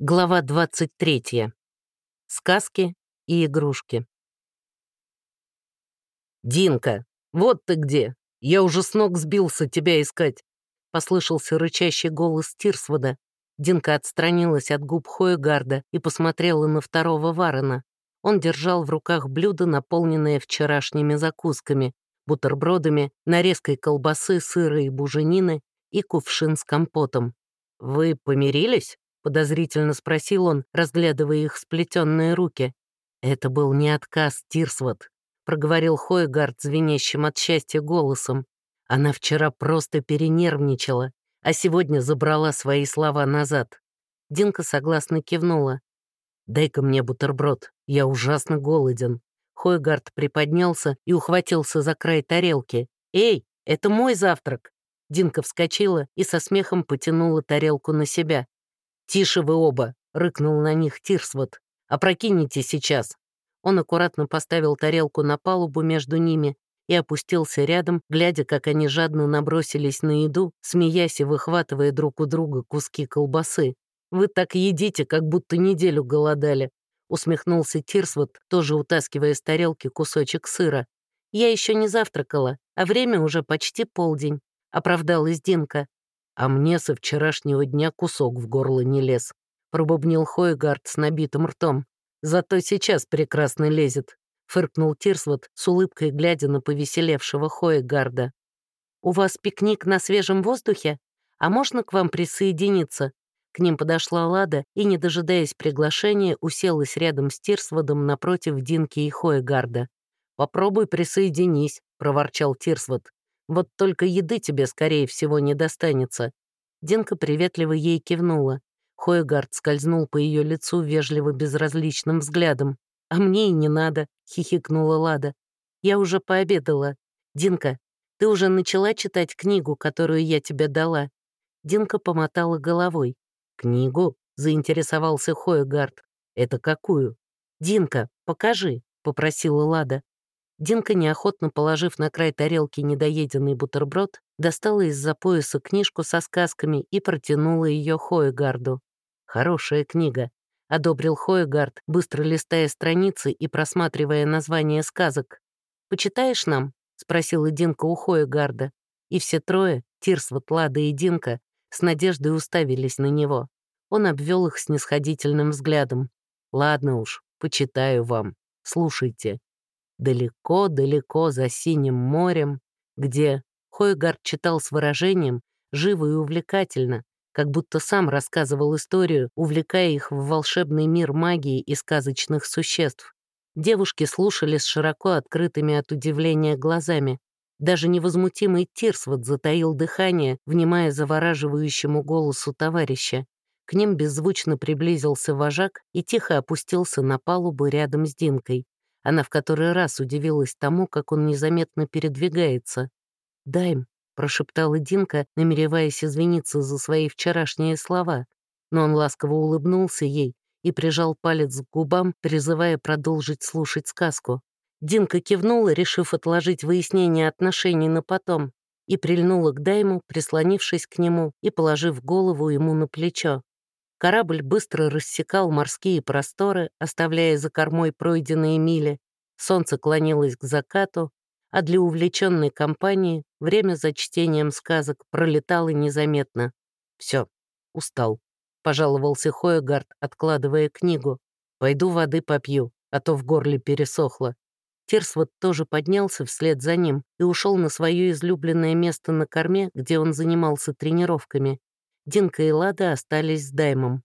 Глава 23. Сказки и игрушки. «Динка, вот ты где! Я уже с ног сбился тебя искать!» Послышался рычащий голос Тирсвода. Динка отстранилась от губ Хоегарда и посмотрела на второго Варена. Он держал в руках блюдо, наполненное вчерашними закусками, бутербродами, нарезкой колбасы, сыра и буженины и кувшин с компотом. «Вы помирились?» — подозрительно спросил он, разглядывая их сплетенные руки. «Это был не отказ, Тирсвот», — проговорил Хойгард звенящим от счастья голосом. «Она вчера просто перенервничала, а сегодня забрала свои слова назад». Динка согласно кивнула. «Дай-ка мне бутерброд, я ужасно голоден». Хойгард приподнялся и ухватился за край тарелки. «Эй, это мой завтрак!» Динка вскочила и со смехом потянула тарелку на себя. «Тише вы оба!» — рыкнул на них Тирсвот. «Опрокинете сейчас!» Он аккуратно поставил тарелку на палубу между ними и опустился рядом, глядя, как они жадно набросились на еду, смеясь и выхватывая друг у друга куски колбасы. «Вы так едите, как будто неделю голодали», — усмехнулся Тирсвот, тоже утаскивая с тарелки кусочек сыра. «Я еще не завтракала, а время уже почти полдень», — оправдалась Динка а мне со вчерашнего дня кусок в горло не лез», — пробубнил Хойгард с набитым ртом. «Зато сейчас прекрасно лезет», — фыркнул Тирсвот с улыбкой, глядя на повеселевшего Хойгарда. «У вас пикник на свежем воздухе? А можно к вам присоединиться?» К ним подошла Лада и, не дожидаясь приглашения, уселась рядом с Тирсводом напротив Динки и Хойгарда. «Попробуй присоединись», — проворчал Тирсвод. Вот только еды тебе, скорее всего, не достанется». Динка приветливо ей кивнула. Хойгард скользнул по ее лицу вежливо безразличным взглядом. «А мне и не надо», — хихикнула Лада. «Я уже пообедала. Динка, ты уже начала читать книгу, которую я тебе дала?» Динка помотала головой. «Книгу?» — заинтересовался Хойгард. «Это какую?» «Динка, покажи», — попросила Лада. Динка, неохотно положив на край тарелки недоеденный бутерброд, достала из-за пояса книжку со сказками и протянула ее Хоегарду. «Хорошая книга», — одобрил Хоегард, быстро листая страницы и просматривая названия сказок. «Почитаешь нам?» — спросила Динка у Хоегарда. И все трое, Тирсвот, Лада и Динка, с надеждой уставились на него. Он обвел их снисходительным взглядом. «Ладно уж, почитаю вам. Слушайте». Далеко-далеко за синим морем, где Хойгард читал с выражением, живо и увлекательно, как будто сам рассказывал историю, увлекая их в волшебный мир магии и сказочных существ. Девушки слушали с широко открытыми от удивления глазами. Даже невозмутимый Тирсвот затаил дыхание, внимая завораживающему голосу товарища. К ним беззвучно приблизился вожак и тихо опустился на палубу рядом с Динкой. Она в который раз удивилась тому, как он незаметно передвигается. «Дайм», — прошептала Динка, намереваясь извиниться за свои вчерашние слова. Но он ласково улыбнулся ей и прижал палец к губам, призывая продолжить слушать сказку. Динка кивнула, решив отложить выяснение отношений на потом, и прильнула к Дайму, прислонившись к нему и положив голову ему на плечо. Корабль быстро рассекал морские просторы, оставляя за кормой пройденные мили. Солнце клонилось к закату, а для увлеченной компании время за чтением сказок пролетало незаметно. Все, устал», — пожаловался Хоегард, откладывая книгу. «Пойду воды попью, а то в горле пересохло». Тирсвот тоже поднялся вслед за ним и ушел на свое излюбленное место на корме, где он занимался тренировками. Динка и Лада остались с Даймом.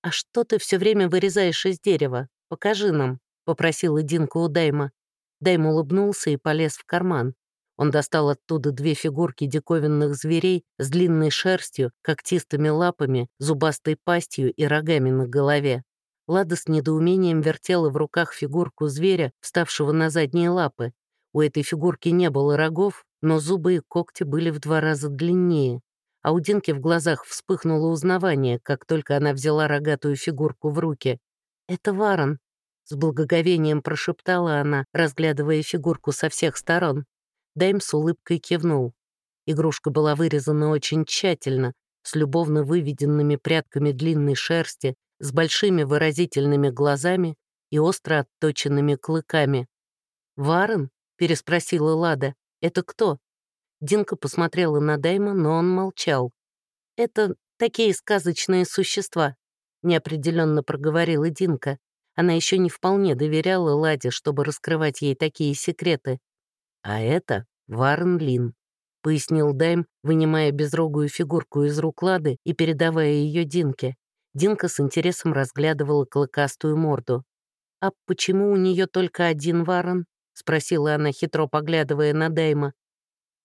«А что ты все время вырезаешь из дерева? Покажи нам», — попросила Динка у Дайма. Дайм улыбнулся и полез в карман. Он достал оттуда две фигурки диковинных зверей с длинной шерстью, когтистыми лапами, зубастой пастью и рогами на голове. Лада с недоумением вертела в руках фигурку зверя, вставшего на задние лапы. У этой фигурки не было рогов, но зубы и когти были в два раза длиннее а у Динки в глазах вспыхнуло узнавание, как только она взяла рогатую фигурку в руки. «Это Варон», — с благоговением прошептала она, разглядывая фигурку со всех сторон. Дайм с улыбкой кивнул. Игрушка была вырезана очень тщательно, с любовно выведенными прядками длинной шерсти, с большими выразительными глазами и остро отточенными клыками. «Варен?» — переспросила Лада. «Это кто?» Динка посмотрела на Дайма, но он молчал. «Это такие сказочные существа», — неопределенно проговорила Динка. Она еще не вполне доверяла Ладе, чтобы раскрывать ей такие секреты. «А это Варен Лин», — пояснил Дайм, вынимая безрогую фигурку из рук Лады и передавая ее Динке. Динка с интересом разглядывала клыкастую морду. «А почему у нее только один Варен?» — спросила она, хитро поглядывая на Дайма.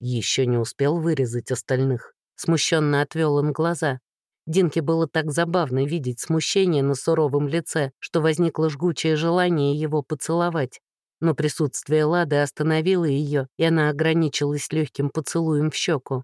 Еще не успел вырезать остальных. Смущенно отвел он глаза. Динке было так забавно видеть смущение на суровом лице, что возникло жгучее желание его поцеловать. Но присутствие Лады остановило ее, и она ограничилась легким поцелуем в щеку.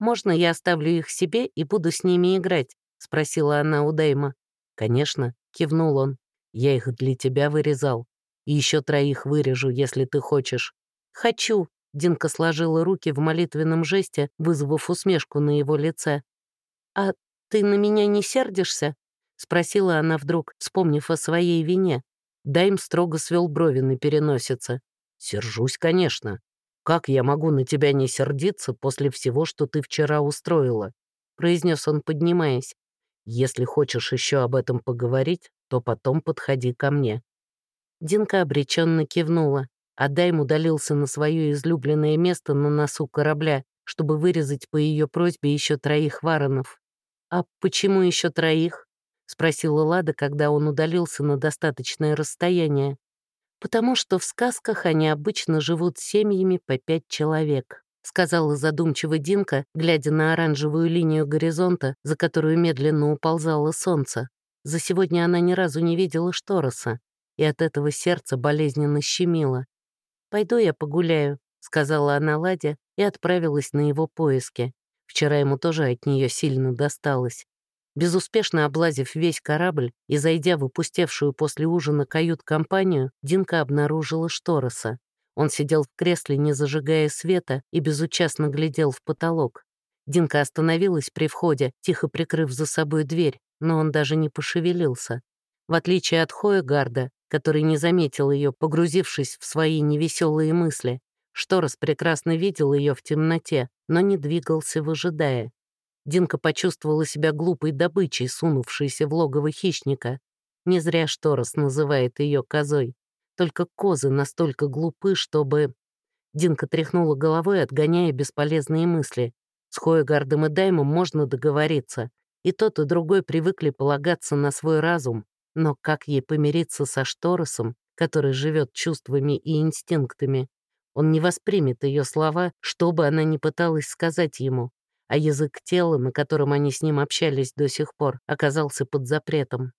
«Можно я оставлю их себе и буду с ними играть?» — спросила она у Дэйма. «Конечно», — кивнул он. «Я их для тебя вырезал. И еще троих вырежу, если ты хочешь». «Хочу», Динка сложила руки в молитвенном жесте, вызвав усмешку на его лице. «А ты на меня не сердишься?» — спросила она вдруг, вспомнив о своей вине. Дайм строго свел брови на переносице. «Сержусь, конечно. Как я могу на тебя не сердиться после всего, что ты вчера устроила?» — произнес он, поднимаясь. «Если хочешь еще об этом поговорить, то потом подходи ко мне». Динка обреченно кивнула а Дайм удалился на свое излюбленное место на носу корабля, чтобы вырезать по ее просьбе еще троих варонов. «А почему еще троих?» — спросила Лада, когда он удалился на достаточное расстояние. «Потому что в сказках они обычно живут семьями по пять человек», — сказала задумчиво Динка, глядя на оранжевую линию горизонта, за которую медленно уползало солнце. За сегодня она ни разу не видела Штороса, и от этого сердце болезненно щемило. «Пойду я погуляю», — сказала она Ладе и отправилась на его поиски. Вчера ему тоже от нее сильно досталось. Безуспешно облазив весь корабль и зайдя в опустевшую после ужина кают-компанию, Динка обнаружила Штороса. Он сидел в кресле, не зажигая света, и безучастно глядел в потолок. Динка остановилась при входе, тихо прикрыв за собой дверь, но он даже не пошевелился. В отличие от Хоегарда, который не заметил ее, погрузившись в свои невеселые мысли. Шторос прекрасно видел ее в темноте, но не двигался, выжидая. Динка почувствовала себя глупой добычей, сунувшейся в логово хищника. Не зря Шторос называет ее козой. Только козы настолько глупы, чтобы... Динка тряхнула головой, отгоняя бесполезные мысли. С Хоегардом и Даймом можно договориться. И тот, и другой привыкли полагаться на свой разум. Но как ей помириться со Шторосом, который живет чувствами и инстинктами? Он не воспримет ее слова, что бы она ни пыталась сказать ему, а язык тела, на котором они с ним общались до сих пор, оказался под запретом.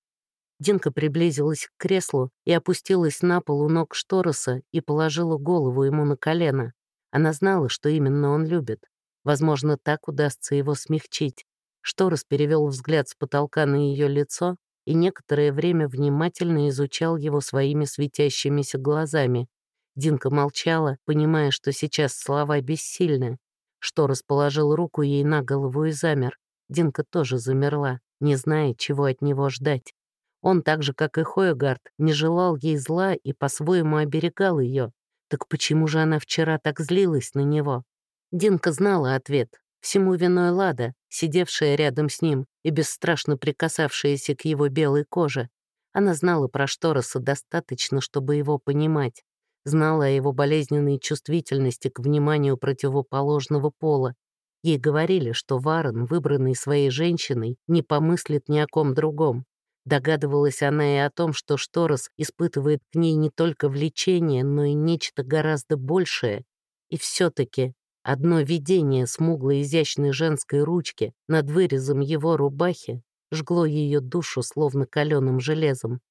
Динка приблизилась к креслу и опустилась на пол у ног Штороса и положила голову ему на колено. Она знала, что именно он любит. Возможно, так удастся его смягчить. Шторос перевел взгляд с потолка на ее лицо, и некоторое время внимательно изучал его своими светящимися глазами. Динка молчала, понимая, что сейчас слова бессильны. Что расположил руку ей на голову и замер. Динка тоже замерла, не зная, чего от него ждать. Он, так же, как и Хоегард, не желал ей зла и по-своему оберегал ее. Так почему же она вчера так злилась на него? Динка знала ответ. Всему виной Лада, сидевшая рядом с ним и бесстрашно прикасавшаяся к его белой коже. Она знала про Штороса достаточно, чтобы его понимать. Знала о его болезненной чувствительности к вниманию противоположного пола. Ей говорили, что Варен, выбранный своей женщиной, не помыслит ни о ком другом. Догадывалась она и о том, что Шторос испытывает к ней не только влечение, но и нечто гораздо большее. И все-таки Одно видение смуглой изящной женской ручки над вырезом его рубахи жгло ее душу словно каленым железом.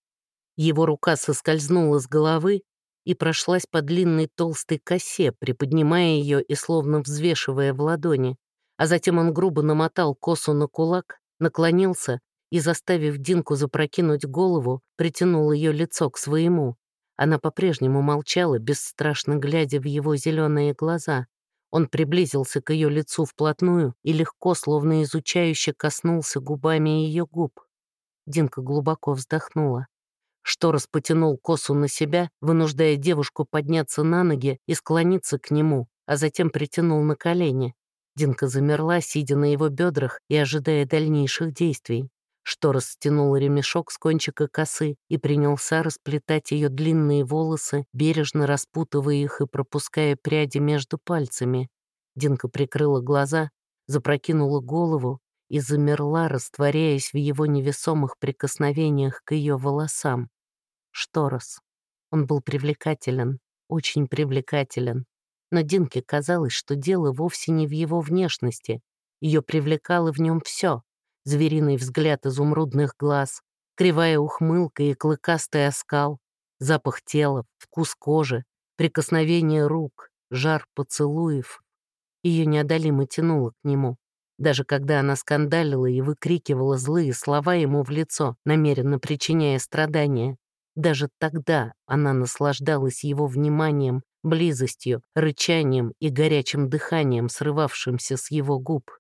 Его рука соскользнула с головы и прошлась по длинной толстой косе, приподнимая ее и словно взвешивая в ладони, а затем он грубо намотал косу на кулак, наклонился и, заставив Динку запрокинуть голову, притянул ее лицо к своему. Она по-прежнему молчала, бесстрашно глядя в его зеленые глаза. Он приблизился к ее лицу вплотную и легко, словно изучающе, коснулся губами ее губ. Динка глубоко вздохнула. Шторос потянул косу на себя, вынуждая девушку подняться на ноги и склониться к нему, а затем притянул на колени. Динка замерла, сидя на его бедрах и ожидая дальнейших действий. Шторос стянул ремешок с кончика косы и принялся расплетать ее длинные волосы, бережно распутывая их и пропуская пряди между пальцами. Динка прикрыла глаза, запрокинула голову и замерла, растворяясь в его невесомых прикосновениях к ее волосам. Шторос. Он был привлекателен, очень привлекателен. Но Динке казалось, что дело вовсе не в его внешности. Ее привлекало в нем все: Звериный взгляд изумрудных глаз, кривая ухмылка и клыкастый оскал, запах тела, вкус кожи, прикосновение рук, жар поцелуев. Ее неодолимо тянуло к нему. Даже когда она скандалила и выкрикивала злые слова ему в лицо, намеренно причиняя страдания, даже тогда она наслаждалась его вниманием, близостью, рычанием и горячим дыханием, срывавшимся с его губ.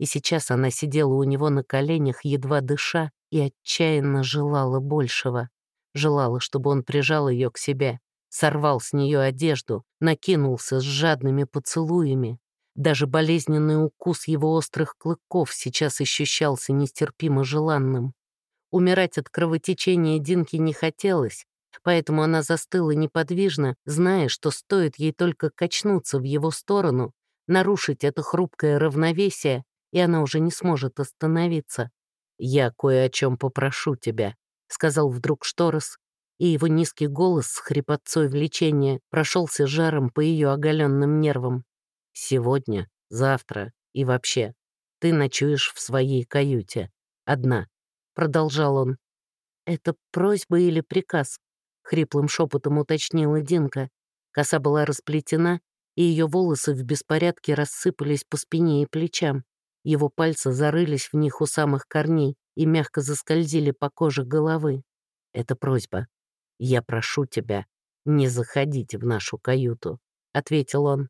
И сейчас она сидела у него на коленях, едва дыша, и отчаянно желала большего. Желала, чтобы он прижал ее к себе, сорвал с нее одежду, накинулся с жадными поцелуями. Даже болезненный укус его острых клыков сейчас ощущался нестерпимо желанным. Умирать от кровотечения Динки не хотелось, поэтому она застыла неподвижно, зная, что стоит ей только качнуться в его сторону, нарушить это хрупкое равновесие, и она уже не сможет остановиться. «Я кое о чем попрошу тебя», — сказал вдруг Шторос, и его низкий голос с хрипотцой влечения прошелся жаром по ее оголенным нервам. «Сегодня, завтра и вообще ты ночуешь в своей каюте. Одна продолжал он. «Это просьба или приказ?» — хриплым шепотом уточнила Динка. Коса была расплетена, и ее волосы в беспорядке рассыпались по спине и плечам. Его пальцы зарылись в них у самых корней и мягко заскользили по коже головы. «Это просьба. Я прошу тебя, не заходите в нашу каюту», — ответил он.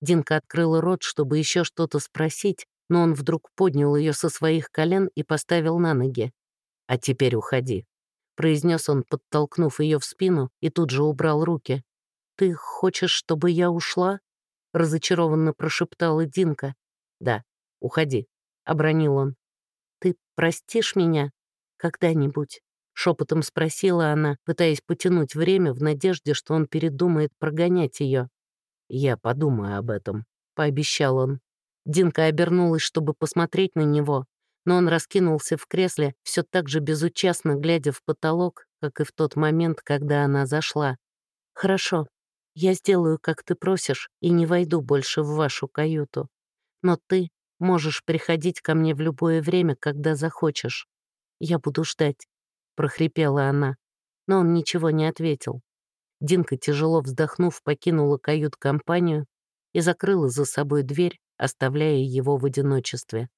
Динка открыла рот, чтобы еще что-то спросить, но он вдруг поднял ее со своих колен и поставил на ноги. «А теперь уходи», — произнес он, подтолкнув ее в спину, и тут же убрал руки. «Ты хочешь, чтобы я ушла?» — разочарованно прошептала Динка. «Да, уходи», — обронил он. «Ты простишь меня когда-нибудь?» — шепотом спросила она, пытаясь потянуть время в надежде, что он передумает прогонять ее. «Я подумаю об этом», — пообещал он. Динка обернулась, чтобы посмотреть на него, но он раскинулся в кресле, все так же безучастно глядя в потолок, как и в тот момент, когда она зашла. «Хорошо, я сделаю, как ты просишь, и не войду больше в вашу каюту. Но ты можешь приходить ко мне в любое время, когда захочешь. Я буду ждать», — прохрипела она. Но он ничего не ответил. Динка, тяжело вздохнув, покинула кают-компанию и закрыла за собой дверь, оставляя его в одиночестве.